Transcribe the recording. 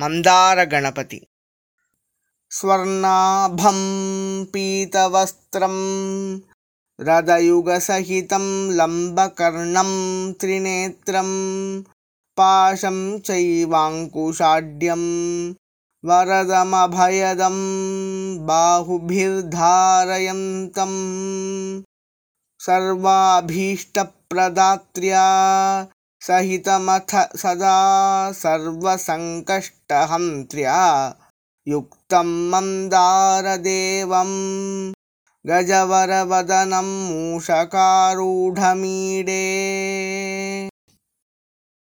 मन्दारगणपति। स्वर्णाभं पीतवस्त्रं रदयुगसहितं लम्बकर्णं त्रिनेत्रं पाशं चैवाङ्कुशाढ्यं वरदमभयदं बाहुभिर्धारयन्तम् सर्वाभीष्टप्रदात्र्या सहितमथ सदा सर्वसङ्कष्टहन्त्र्या युक्तं मन्दारदेवं गजवरवदनं मूषकारूढमीडे